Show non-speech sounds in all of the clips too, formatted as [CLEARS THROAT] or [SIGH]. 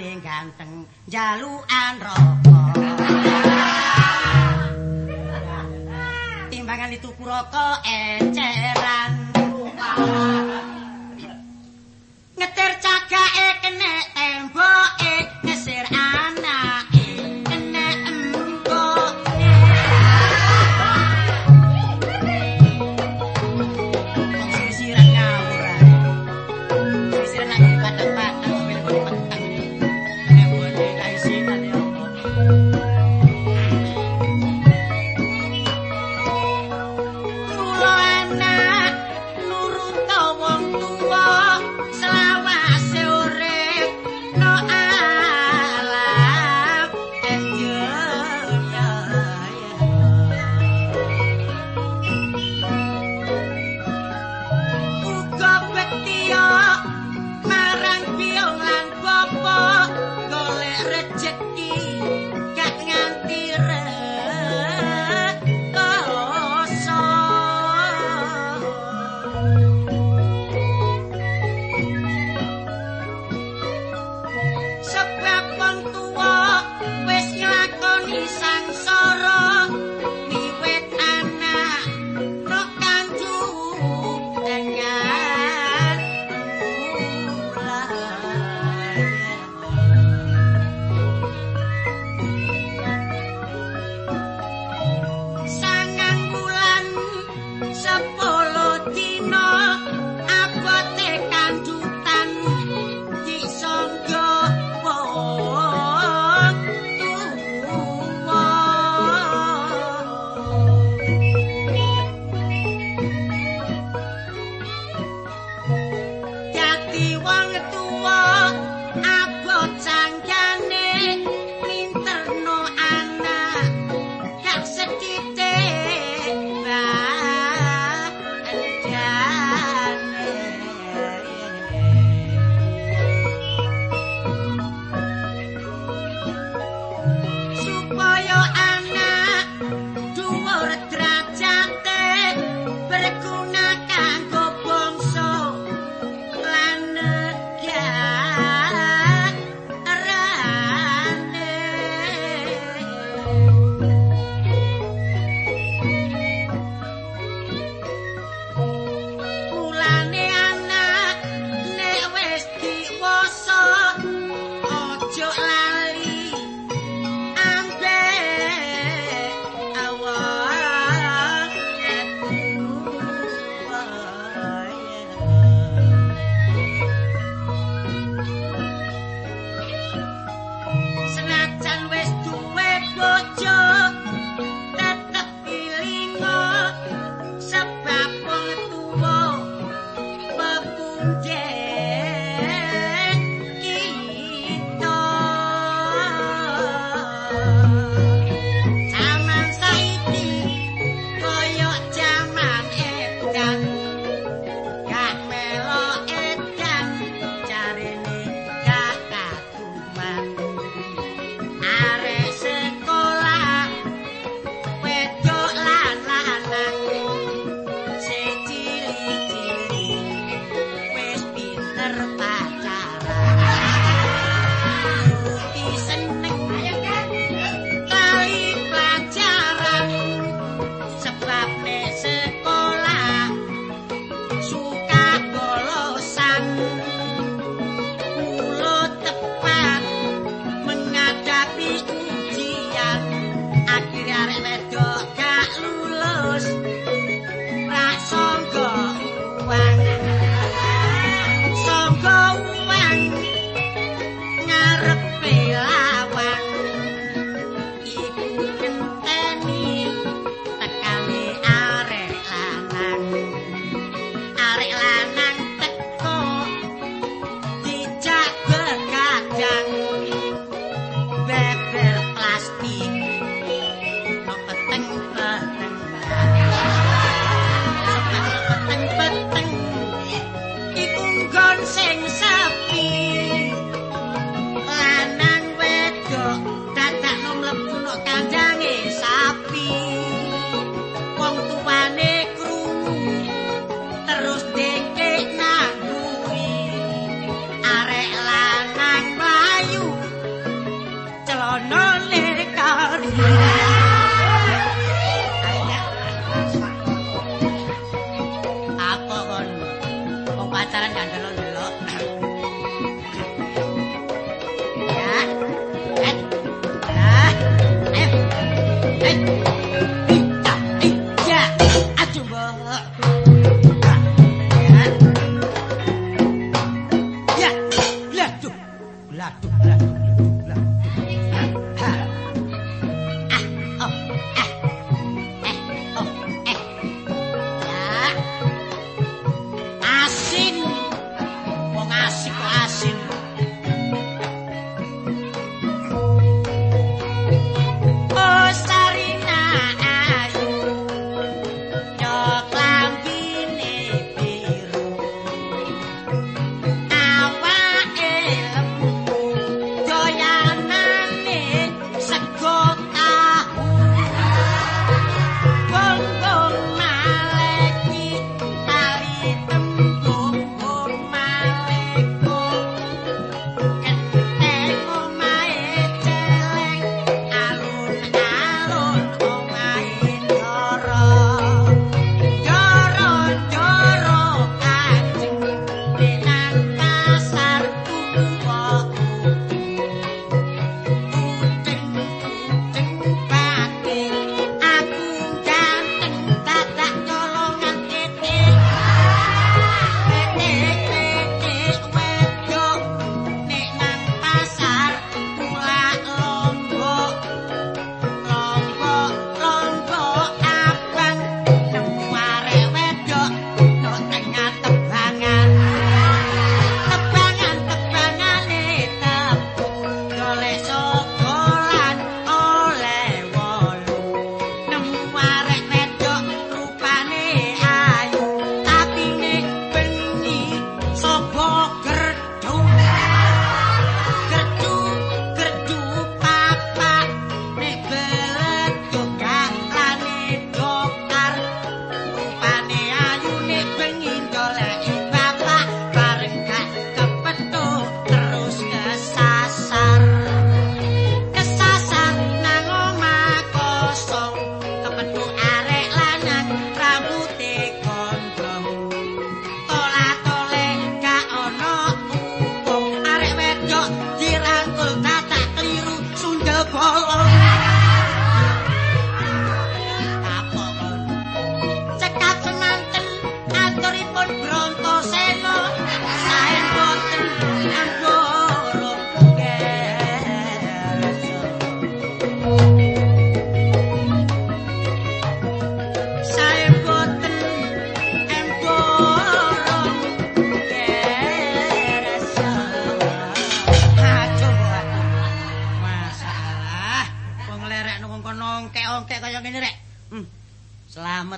rupane ganteng jalukan rokok. Timbangan dituku rokok eceran.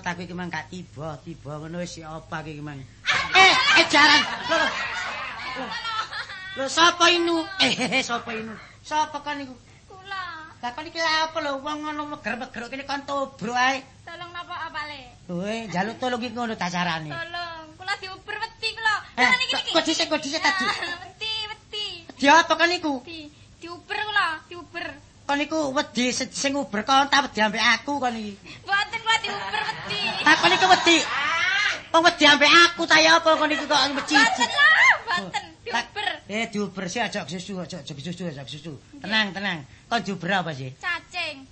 Aku iki mang gak tiba, tiba ngono wis apa iki mang. Eh, eh jaran. Lho. sapa inu? Eh, sapa inu? Sapa kan iku? Kula, Lah kon iki lha apa lho wong ngono meger-meger kene kon tobro ae. tolong napa apale? Kowe njaluk tolong iki ngono ta carane. Tolong, kula diuber wedi kula. Eh, Jangan iki iki. kok dhisik kok dhisik tadi. Ah, Wedi, wedi. Di apa kan iku? Di diuber kula, diuber. Kon iku wedi sing uber kon ta wedi ambek aku kon iki. Mboten kula diuber wedi. Ta kon iku wedi. Wong wedi ambek aku ta ya apa kon iku kok mecici. Mboten lah, mboten diuber. Eh diuber sih aja susu, aja aja susu, aja susu. Tenang, tenang. Kon diuber apa sih? Cacing.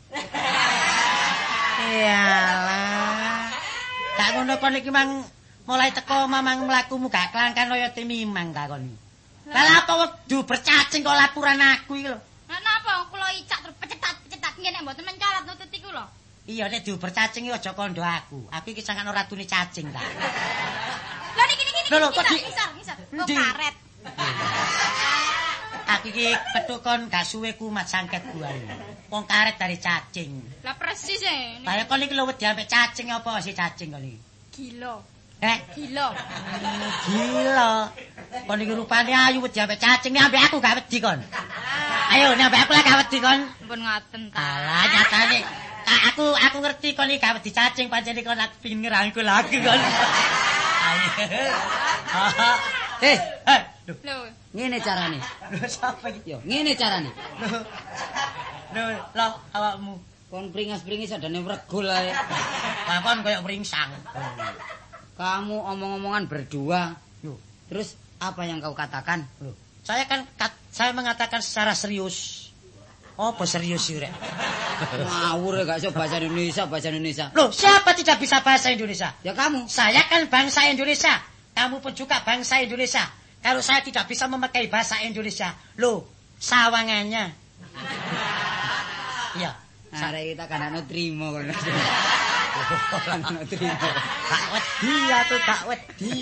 Iyalah. Gak ngono kon iki mang mulai teko mamang mlakumu gak kelangkan kaya timimang ta kon. Lah apa diuber cacing kok laporan aku iki lho. Lah napa kula icak terus pecetat-pecetat ngene mboten mencarat nutut iku lho. Iya nek diuber cacing iki aja kandha aku. Aku iki sangan ora tune cacing ta. Lah [LAUGHS] niki niki niki. Lho, lho, kok ngisor, di- ngisor, ngisor. Endi? karet. [LAUGHS] Aku iki petuk kon gak suwe kumat sangket buahe. Wong karet dari cacing. Lah persis e. Kaya kon iki lho wedi ambek cacing apa sih cacing kon iki? Gila. Eh, Gila. gila. Kon iki rupane ayu wedi ambek cacing ambek aku gak wedi kon. Ayo nek ambek aku lah gak wedi kon. Ampun ngaten ta. Alah nyatane aku aku ngerti kon iki gak wedi cacing pancen kon aku pengin ngerangkul aku kon. Ayo. Eh, eh, lho, Ngene carane. lho sapa iki? Yo, ngene carane. Lho. Lho, awakmu. Kon pringas-pringis adane wregul ae. Kakon koyo mringsang. Kamu omong-omongan berdua. Yo, Terus apa yang kau katakan? lho. Saya kan kat- saya mengatakan secara serius. Apa serius sih, Rek? Ngawur gak iso bahasa Indonesia, bahasa Indonesia. Loh, siapa tidak bisa bahasa Indonesia? Ya kamu. Saya kan bangsa Indonesia. Kamu pun juga bangsa Indonesia. kalau saya tidak bisa memakai bahasa Indonesia. Loh, sawangannya. Iya. [LAUGHS] Arek kita kan ana trimo kono. Kan ana trimo. Tak wedi aku tak wedi.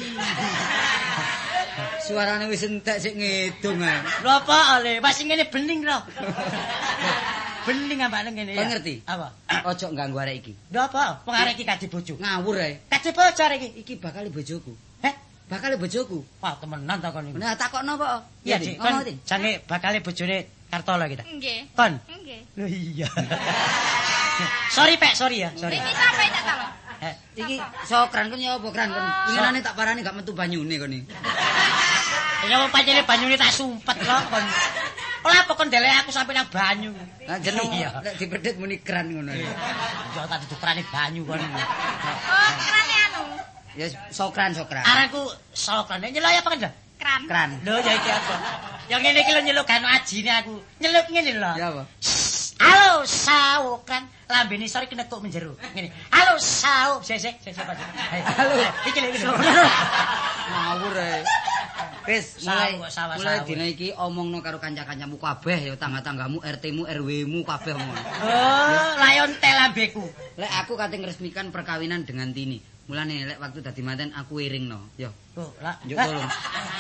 Suarane wis entek sik ngedung ae. Lho apa ole? Masih ngene bening lho. bening ambane ngene Kau ya. ngerti? Apa? Ojo ganggu arek iki. Lho apa? Wong arek iki kadi bojo. Ngawur ae. Kadi bojo arek iki. Iki bakal bojoku. Heh? Bakal bojoku. Wah, temenan ta kon iki. Nah, takokno apa? Iya, Dik, Kon Dik. jange bakale bojone Kartola kita. Nggih. Kon. Nggih. Lho iya. [LAUGHS] sorry, Pak, sorry ya, sorry. Iki sampe tak talo. Eh, Iki sokran kon ya apa kran kon? Inginane tak parani gak metu banyune kon iki. ya wong pancene banyune tak sumpet kok kon. Ora apa kon ndelek aku sampe nang banyu. Lah jeneng Iya. lek dipedhit muni kran ngono. Ya tak ditukrani banyu kon. Oh, kerane anu. Ya sokran sokran. Aranku sokran. Nyeluk apa kan? Kran. Kran. Lho ya iki apa? Yang ngene iki lho nyeluk kan ajine aku. Nyeluk ngene lho. Ya apa? Halo sawokran. Lambene sore kena kok menjero. Ngene. Halo sawo. Sik sik sik sik. Halo. Iki lho iki. [LAUGHS] Ngawur ae. Wis, mulai Sawo, sawo, mulai sawo. dina iki omongno karo kanca-kancamu kabeh ya tangga-tanggamu, RT-mu, RW-mu kabeh omong. Oh, layon tel lambeku. Lek aku kate ngresmikan perkawinan dengan Tini. Mulane lek waktu dadi manten aku iringno. Yo. Oh. Njuk tolong.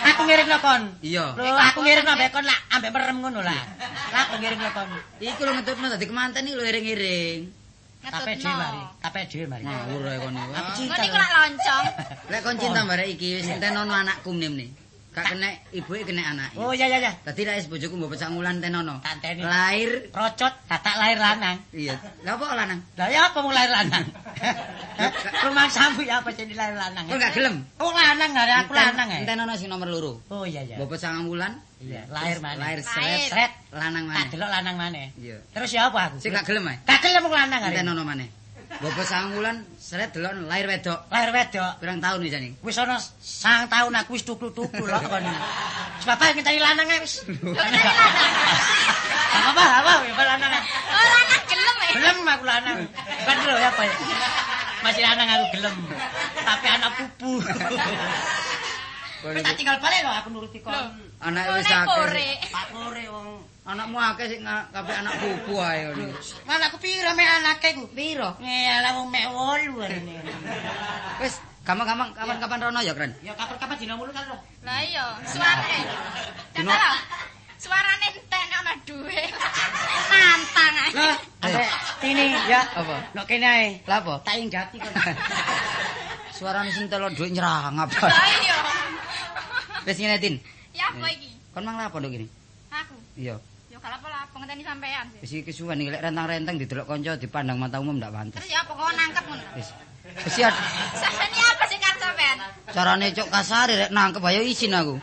Aku ngiringno kon. Iya. Lho, aku ngiringno ambek kon lah, ambek merem ngono lah. Lah aku ngiringno kon. Iku lho ngetutno dadi kemanten iki lho iring-iring. Tape dhewe mari, tape dhewe mari. Ngawur ae kon iki. Aku cinta. Ngono iku lak loncong. Lek kon cinta barek iki wis entenono anakku mnemne. Gak kena ibuke kena anake. Oh iya iya iya. Dadi lek bojoku mbok pecah ngulan tenono. Tak enteni. Lahir Rocot dadak lahir lanang. iya. Lah apa lanang? Lah ya apa mau lahir lanang? [LAUGHS] [LAUGHS] Rumah sambu ya apa jadi lahir lanang? Kok gak gelem? Oh lanang gak ada aku lanang ya. Entenono sing nomor loro. Oh iya iya. Mbok pecah ngulan. Iya, lahir mana? Lahir Sret. lanang Tak maneh. delok lanang mana? Iya. Terus ya apa aku? Sing gak gelem ae. Gak gelem lanang hari. Entenono maneh. Mbok pecah ngulan seret delok lahir wedok. Lahir wedok. Pirang tahun iki jane? Wis ana sang tahun aku wis tuku-tuku lho kon. Wis bapak ngenteni lanang wis. Apa apa apa lanang. ae. Oh, lanang gelem e. Gelem aku lanang. Kan lho ya apa ya? Masih lanang aku gelem. Tapi anak pupu. Wis tak tinggal balik lho aku nuruti kon. Anake wis akeh. kore. Pak kore wong Anakmu akeh sing kabeh anak pupu ae ngono. Mana aku pira mek anake ku? Piro? Ngelah wong mek 8 rene. Wis, gampang-gampang kapan-kapan rono ya, Kren. Ya kapan-kapan dina mulu kan lho. Lah iya, suarane. Dino-. Suarane entek ana duwe. Nantang ae. Lah, ambek ini ya. Apa? Nek kene ae. Lah apa? Tak ing jati kon. [LAUGHS] Suarane sing telo dhuwit nyerang apa. Lah iya. Wis ngene, Tin. Ya apa iki? Kon mang lapo nduk ini? Aku. Iya. Yo kalau apa lapo ngenteni sampean sih. Wis iki kesuwen iki lek rentang-renteng didelok kanca dipandang mata umum ndak pantes. Terus ya apa kok nangkep ngono? Wis. Wis ya Sampeyan apa sing kan sampean? carane cok kasar rek nangkep ayo izin aku.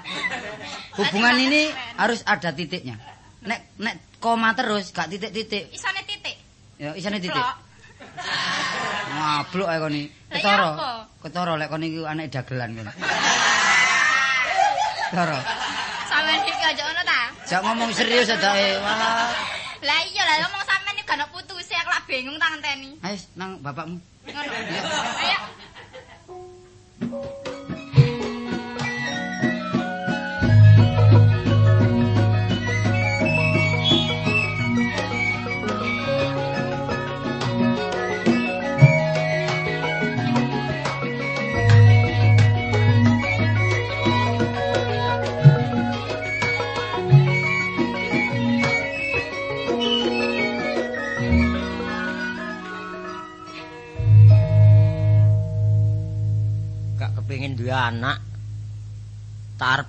Hubungan ini harus ada titiknya. Nek nek koma terus gak titik-titik. Isane titik. Ya isane titik. Blok. Ngablok ae kon iki. Lah, Ketara. iya apa? Ketara lek kon iki anak dagelan kon. [LAUGHS] Ketara. Sampeyan iki aja ngono ta? Jak ngomong serius adake. Walah. Lah iya lah ngomong sampean iki gak ono putuse aku lak bingung tak ngenteni. Ayo nang bapakmu. Ngono. Ayo.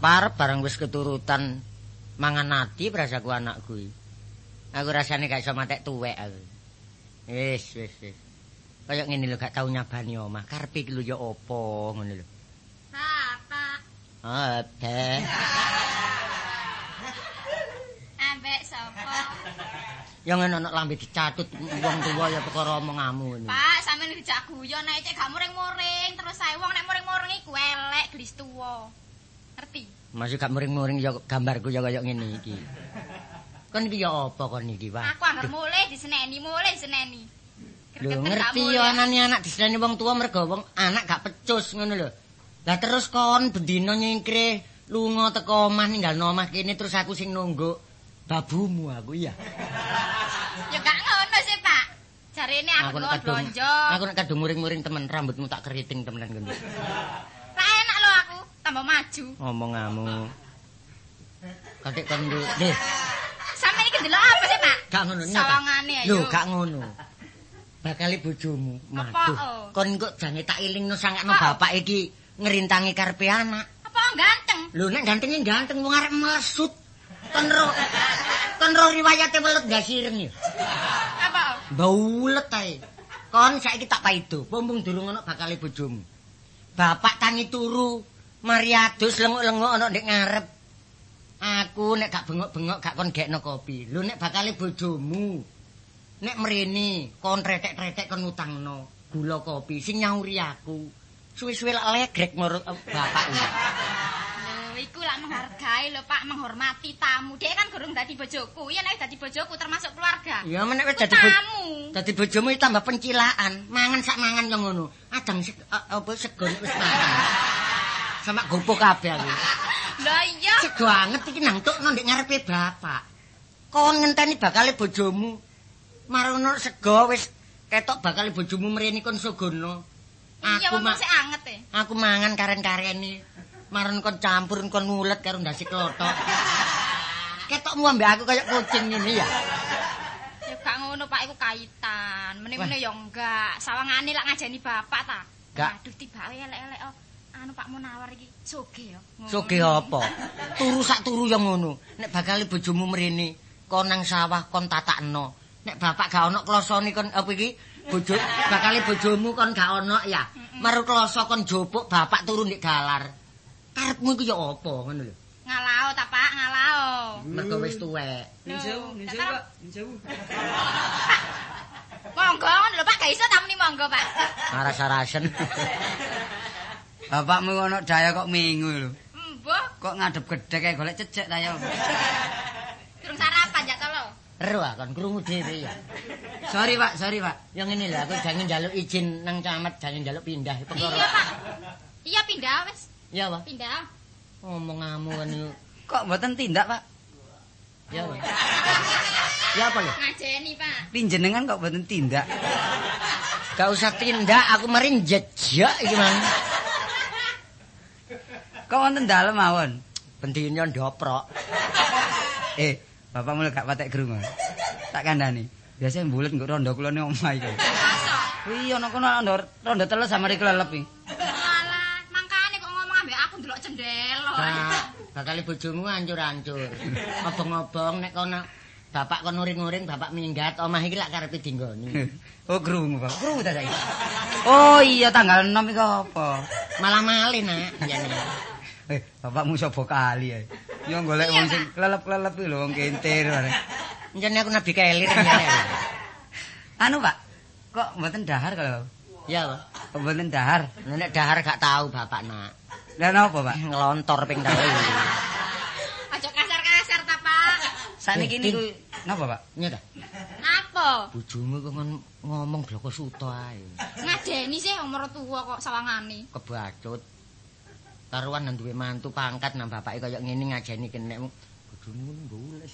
Tarpar bareng wis keturutan mangan nati prasaku anakku iki aku rasane gak iso matek tuwek aku. Wis wis wis. Kaya ngene lho gak tau nyabani omah. Karepe iki lho ya apa? Ngono lho. Apa? ada Ambek sapa? yang ana lambe dicatut wong tuwa ya perkara omonganmu ngono Pak, sampeyan dijak guyon nek cek gak muring-muring terus saya wong nek muring-muring iku elek gelis tuwa. Ngerti? masih gak muring-muring ya gambarku ya kaya ngene iki kon iki ya apa kon iki Pak Aku anggar mulih diseneni, mulih diseneni. Lho ngerti ya anane anak diseneni wong tua mergo wong anak gak pecus ngono lho. Lah terus kon bendina nyingkre lunga teko omah ninggalno omah kene terus aku sing nunggu babumu aku ya. [LAUGHS] Ya gak ngono sih, Pak. Jarene aku nek kok kadung blonjo. aku nek kadung muring-muring temen rambutmu tak keriting temenan ngono. [LAUGHS] Lah enak lho aku, tambah maju. Ngomong kamu. Katik kon. Deh, Sampe iki ndelok apa sih, Pak? gak ngono. Sawangane ayo. Lho, gak ngono. Bakali bojomu. Waduh. oh? Kon kok jange tak ilingno sangakno Apa? bapak iki ngerintangi karepe anak. Apa ganteng? Lho nek gantengnya ganteng wong arep melesut. Kon ro kon ro riwayate welut gak sireng ya. Apa? Baulet ae. Kon saiki tak paido, pompong durung ana bakale bojomu. Bapak tangi turu, mari adus lenguk-lenguk ana ndek ngarep. Aku nek gak bengok-bengok gak kon gekno kopi. Lho nek bakale bojomu. Nek mrene kon retek-retek kon utangno gula kopi sing nyauri aku. Suwe-suwe lek legrek marang bapakmu. Lho, iku lak menghargai lho, Pak, menghormati tamu. Dia kan gurung dadi bojoku. Iya nek dadi bojoku termasuk keluarga. Ya menek wis dadi tamu. Dadi bojomu tambah pencilaan, mangan sak mangan yo ngono. Adang seg a- apa sego nek wis mangan. Sama gopo kabeh aku. Lah iya. Sego anget iki nang tukno ndek ngarepe bapak. Kon ngenteni bakale bojomu. Marono sego wis ketok bakale bojomu mrene kon sogono. Aku wong ma sik anget e. aku mangan karen-kareni. Maron kon campur kon ngulet karo ndasi klothok. Ketokmu ambek aku kayak kucing ngene ya. Ya gak ngono, Pak, iku kaitan. Mene-mene ya enggak. Sawangane lak ngajeni bapak ta. Enggak. Aduh, tiba elek-elek oh. Anu Pak Munawar iki soge ya. Ngono. Soge apa? Turu sak turu ya ngono. Nek bakal bojomu mrene, kon nang sawah kon tatakno. Nek bapak gak ono klosone kon apa iki? Bojo bakal bojomu kon gak ono ya. Maru kloso kon jopuk bapak turu ndek dalar. Karepmu iku ya apa ngono lho. Ngalao ta, Pak, ngalao. Mergo wis tuwek. Ning sewu, Pak. Ning sewu. [LAUGHS] Monggo ngono lho, Pak, gak iso ta muni monggo, Pak. Aras-arasen. [LAUGHS] Bapakmu ono daya kok minggu lho. Mbah, Kok ngadep gedhe kayak golek cecek ta ya. [LAUGHS] durung sarapan ya to lho. Ero kon krungu dhewe ya. Sorry, Pak, sorry, Pak. Ya ngene lho, aku jange njaluk izin nang camat, jange njaluk pindah Iya, perkara. Pak. Iya pindah wis. Ya, Pak. Pindah. Ngomong ngamu kan. Kok mboten tindak, Pak? Ya, Pak. [LAUGHS] Ya apa lho? Ngajeni, Pak. Pinjenengan kok mboten tindak? Gak usah tindak, aku mari jejak iki mang. Kok wonten dalem mawon? Bendine ndoprok. Eh, bapak mulai gak patek gerungu. Tak kandhani. Biasanya bulet nggo rondo kulone omah iki. Iya, ana kono rondo rondo teles sama iki kelelep iki. Alah, mangkane kok ngomong ambek aku ndelok cendelo. Nah, bakal bojomu hancur-hancur. Obong-obong nek kono bapak kon nguring-nguring, bapak minggat, omah iki lak karepe dinggoni. [LAUGHS] Oh, gerungu, Pak. Gerungu ta saiki? Oh iya, tanggal 6 iki apa? Malah malih nak, jane. Eh, bapakmu sapa kali ya. Yo golek wong sing kelelep-kelelep iki lho wong kentir bareng. Jane aku nabi kelir. [LAUGHS] Anu, Pak. Kok mboten dahar kalau? Ya, Pak. Kok mboten dahar? Nek dahar gak tahu bapak nak. Lah napa, Pak? Ngelontor ping telu. Aja kasar-kasar ta, Pak. Saniki niku napa, Pak? Nyata. Napa? Bojomu kok ngomong bloko suto ae. Ngajeni sih umur tua kok sawangane. Kebacut. Karuan nang duwe mantu pangkat nang bapake kaya ngene ngajeni kenek bojomu mbules.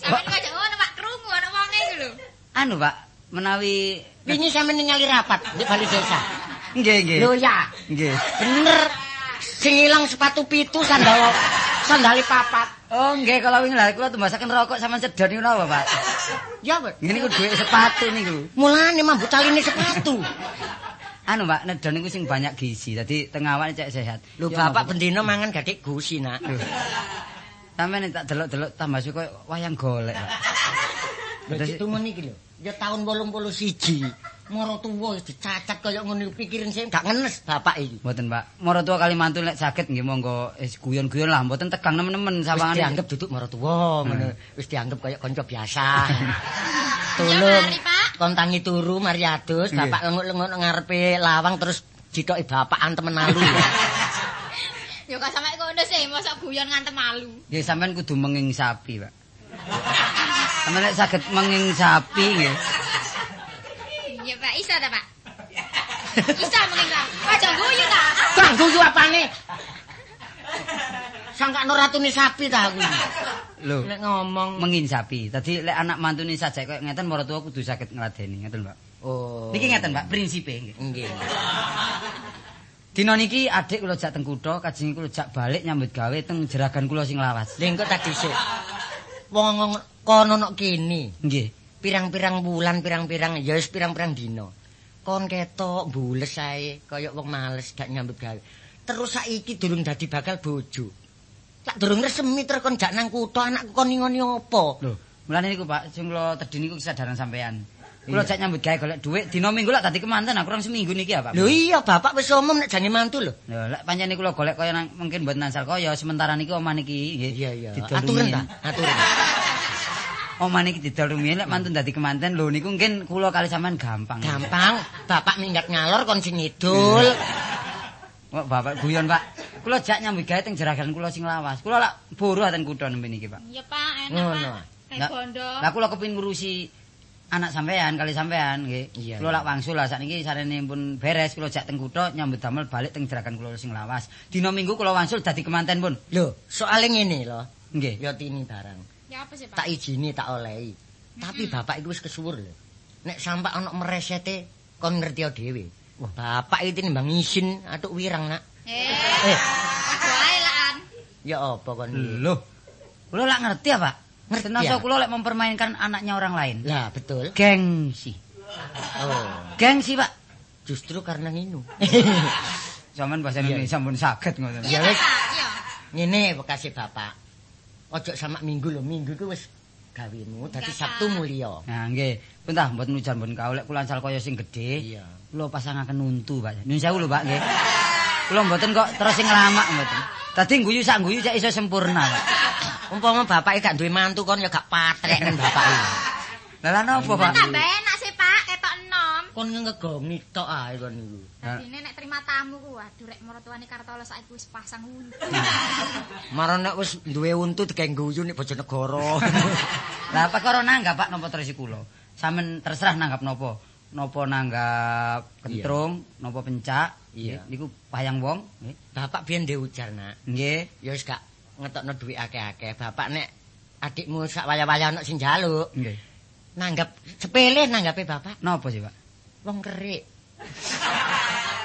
Sampe aja ngono, Pak, krungu ana wong iki lho. Anu, Pak, menawi Wingi sampe ningali rapat di bali desa. nggih nggih. Lho ya, Nggih. bener. Sing ilang sepatu pitu sandal sandali papat. Oh, nggih kalau wingi lha kula tumbasaken rokok sama sedon niku napa, Pak? Ya, Pak. Ngene niku dhuwit sepatu niku. Mulane mambu caline sepatu. Anu, Pak, nedon niku sing banyak gizi. Dadi tengah awake cek sehat. Lho Ya, bapak napa, bendino mangan gadik gusi nak. Sampeyan tak delok-delok tambah suka wayang golek. Lho tumen iki lho. Ya tahun 81. Moro tuwa wis dicacat kaya ngono iku pikirin sing gak ngenes bapak iki. Mboten, Pak. Mara tua kali mantu nek saged nggih monggo eh, guyon-guyon lah, mboten tegang nemen-nemen Wis sawangane. dianggap duduk moro tuwa ngono. Wis dianggap kaya kanca biasa. [LAUGHS] Ya Tulung. mari, Pak. Kon tangi turu mari adus, bapak lenguk-lenguk nang ngarepe lawang terus jitoki bapakan temen alu. [LAUGHS] Ya kok sampe ngono sih, mosok guyon ngantem malu. Nggih sampean kudu menging sapi, Pak. Sampeyan nek saged menging sapi nggih. Iya, Pak, iso ta, Pak? Iso mungkin ta. Aja guyu ta. Bang guyu apane? Sangkakno ratune sapi ta aku. Lho, Nek ngomong menginsapi. Dadi lek anak mantune sajak koyo ngeten marang tua kudu saged ngladeni, ngeten, Pak. Oh. Niki ngeten, Pak, prinsipe nggih. Nggih. Dina niki adik kula jak teng kutha, kajeng kula jak balik nyambut gawe teng jeragan kula sing lawas. Lha engko tak dhisik. Wong kono nok kene. Nggih. Pirang-pirang bulan, pirang-pirang ya wis pirang-pirang dina. Kon ketok bules ae kaya wong males gak nyambut gawe. Terus saiki durung dadi bakal bojo. Tak durung resmi terus kon jak nang kutha anakku kon ngoni apa? Lho, mulane niku Pak, sing kula tedhi niku kesadaran sampean. Kula Iya. jak nyambut gawe golek dhuwit, dina minggu lak dadi kemanten, aku kurang seminggu niki ya, Pak. Lho iya bapak wis umum nek jane mantu lho. Lho, lek pancen kula golek kaya nang mungkin mboten nansal kaya sementara niki omah niki nggih. Iya iya. Aturan ta? Aturan. [LAUGHS] Omah niki didol rumiyin lek mantun dadi kemanten lho niku mungkin kula kali sampean gampang. Gampang, bapak minggat ngalor kon sing ngidul. Kok bapak guyon, Pak. Kula jak nyambut gawe teng jeragan kula sing lawas. Kula lak buru ten kutha nembe niki, Pak. Iya, Pak, enak, Ngono. Pak. Kayak Lah- bondo. Lah kula kepengin ngurusi anak sampean kali sampean nggih. Iya, Kula iya. lak wangsul lah sakniki sarene pun beres kula jak teng kutha nyambut damel balik teng jeragan kula sing lawas. Dina Minggu kula wangsul dadi kemanten pun. Lho, soalnya ngene lho. Nggih. Ya tini barang. Ya apa sih, Pak? Tak izini tak olehi. Tapi bapak iku wis kesuwur lho. Nek sampak ana meresete kon ngerti dhewe. Wah, bapak iki nimbang isin atuk wirang nak. Eh, Eh, wae ya apa kon iki? Kula lak ngerti ya, Pak? Ngerti ya? kula lek mempermainkan anaknya orang lain. Lah, betul. Gengsi. Oh, Gengsi, Pak. justru karena nginu. [LAUGHS] Zaman bahasa. Indonesia pun saged ngoten. Ya wis. iya. Ngene bekasi bapak. Ojo sama minggu lho, minggu ku wis gawemu dadi Sabtu mulia. Nah, nggih. Pun tah mboten ujan mboten kau lek kula ansal kaya sing gedhe. Iya. Kula pasangaken untu, Pak. Nyun sewu lho, Pak, nggih. Kula mboten kok terus sing nglamak mboten. Dadi guyu sak guyu cek iso sempurna, Pak. Umpama bapak gak duwe mantu kon ya gak patrek ning bapak. Lah lan apa, Pak? Tambah enak sih, Pak, ketok enom. Kon ngegongi tok ae kon niku. Dadine nek terima tamu ku waduh rek maratuane Kartolo saiki wis pasang untu. [LAUGHS] Marane nek wis duwe untu dikeng guyu nek Bojonegoro. [LAUGHS] Lah perkara nanggap Pak napa terus kula. Sampeyan terserah nanggap napa. Napa nanggap kentrung, napa pencak, Iya. niku payang wong, nggih. Bapak biyen ndek ujar nak. Nggih. Ya wis gak ngetokno duit akeh-akeh. Bapak nek adikmu sak waya-waya ana sing njaluk, Nggih. nanggap sepele nanggape bapak. Napa sih, Pak? Wong kerik. [LAUGHS]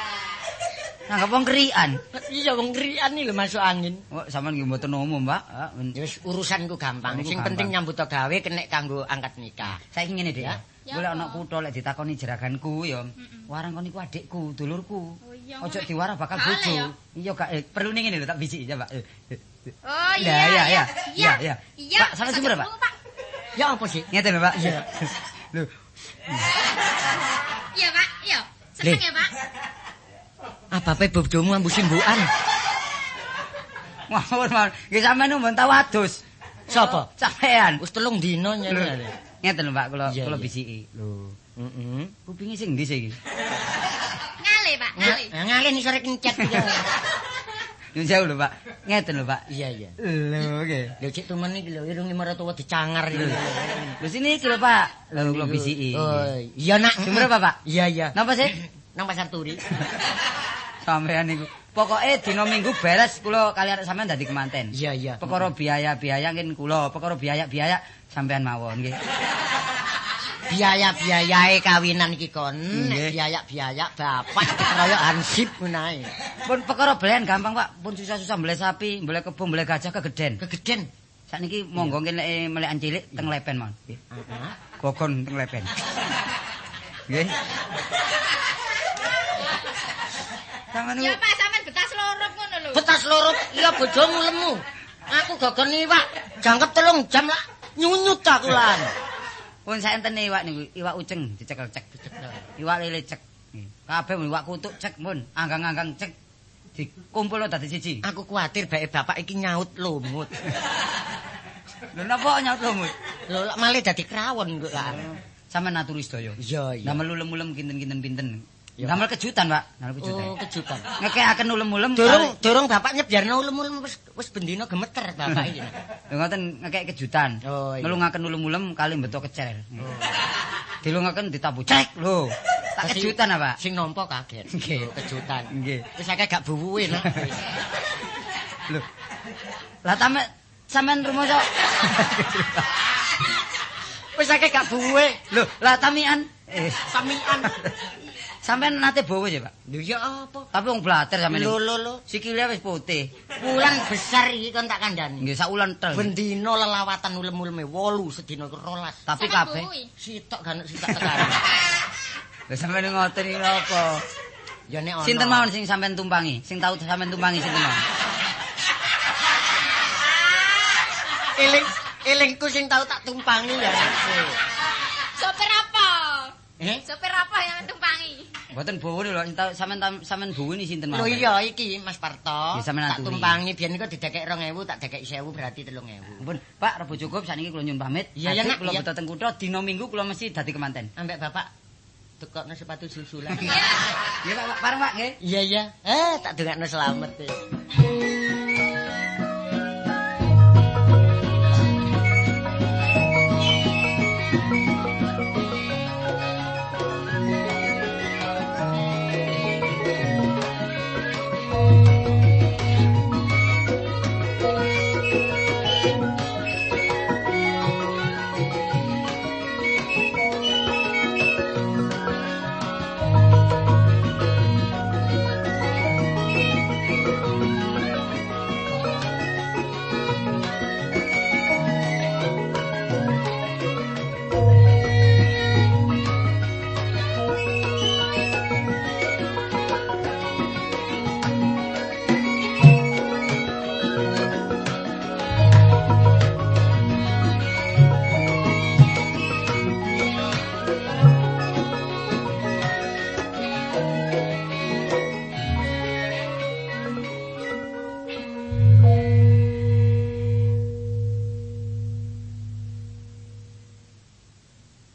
Nanggap wong kerian. Iya wong kerikan iki lho masuk angin. Oh, sampean nggih mboten umum, Pak. Ah, wis urusanku gampang. Sing penting nyambut gawe kenek kanggo angkat nikah. Saiki ngene, Dik. Ya. Golek ana kutha lek ditakoni jeraganku ya. Warang kon iku adikku, dulurku. Iya, Ojo diwarah bakal bojo. ya? Iya, Kak. Eh, perlu ning ngene lho tak biji ya, Pak. Oh Iya, iya, iya, iya. Iya, Iya, iya. Pak, sampai sumber, Pak? Ya apa sih? Ngeten lho, Pak. Iya. Lho, Iya, Pak. Iya. Seneng ya, Pak? Apa pe bojomu ambu simbukan? Mawon, mawon. Nggih sampean mbon tau adus. Sapa? Sampean. Wis telung dino nyene. Ngeten lho, Pak, kula Iya, kula iya. bisiki. Lho, Heeh. kupinge sing ndi sih iki? Ngale, Pak. Ngale. Ngalih nih sore kencet. Nyun sewu lho, Pak. Ngeten lho, Pak. Iya iya. Lho, nggih. Lho cek temen iki lho irung 500 dicangar iki. Lho sini iki lho, Pak. Lho kula bisiki. Oh, iya nak. Sumber apa, Pak? Iya iya. Napa sih? [CLEARS THROAT] Nang pasar turi. [LAUGHS] Sampean niku. Pokoke dina Minggu beres kula kali arek sampean dadi kemanten. Iya iya. Perkara biaya-biaya ngen kula, perkara biaya-biaya sampean mawon nggih. [LAUGHS] biaya-biayae kawinan iki kon. Nek biaya-biaya bapak kaya hansip menae. Pun perkara belen gampang, Pak. Pun susah-susah mbeleh sapi, mbeleh kebo, mbeleh gajah kegeden. Kegeden. Sakniki monggo ngen lek melekan cilik teng lepen. Nggih. Heeh. Gogon teng lepen. Nggih. Sampeyan Iya, niku Pak, sampean betas lorop ngono lho. Betas loro iya bojomu lemu. Aku gogon iwak jangkep telung jam lah nyunyut aku lan. Pun saentene iwak niku, iwak uceng dicekel cek. Iwak lele cek. Nggih. Kabeh iwak kutuk cek mun, anggang-anggang cek. Dikumpulno dadi siji. Aku kuatir bae bapak iki nyaut lumut. Lho napa nyaut lumut? Lho lak malih dadi krawon kok lah. Sampeyan naturi sedaya. Iya iya. Damel ulem-ulem kinten-kinten pinten. Ya. Damel kejutan, Pak. Damel Oh, kejutan. kejutan. Ngekekaken ulem-ulem. Dorong dorong bapak nyebyarno ulum-ulum wis wis bendina gemeter bapak iki. [LAUGHS] Lho ngoten ngekek kejutan. Oh, iya. Ngelungaken ulem-ulem kali beto kecer. Dilungaken ditabu cek lho. Tak kejutan apa? Sing nampa kaget. Nggih. kejutan. Nggih. Wis akeh gak buwuwe nak. [LAUGHS] Lho. Lah tame sampean rumoso. [LAUGHS] Wis akeh gak buwuwe. Lho, lah tamian. Eh, Samian. Sampean nate bowo ya, Pak? Lho ya apa? Tapi wong blater sampean. Lho lho lho. Sikile wis putih. Wulan besar iki kon tak kandhani. Nggih sak wulan tel. Bendina lelawatan ulem-uleme 8 sedina iku 12. Tapi Sampeyan kabeh. Sitok kan sitok tekan. [LAUGHS] Lah sampean ngoten iki apa? Ya nek ana. Sinten mawon sing sampean tumpangi? Sing tau sampean tumpangi sinten mawon? [LAUGHS] Eling elingku sing tau tak tumpangi ya. Sopir apa? Eh? Sopir apa yang tumpangi? Mboten bowo lho, sampean sampean bowo ni sinten Lho iya iki Mas Parto. Ya, tak tumpangi biyen niku didekek 2000 tak dekek 1000 berarti 3000. Ampun, Pak, rebo cukup sakniki kula nyuwun pamit. Iya, iya, Nak, kula iya. beto teng kutha dina Minggu kula mesti dadi kemanten. Ambek Bapak tukokno sepatu susulan. Nggih, Pak, Pak, pareng Pak nggih. Iya iya. Eh tak dongakno selamat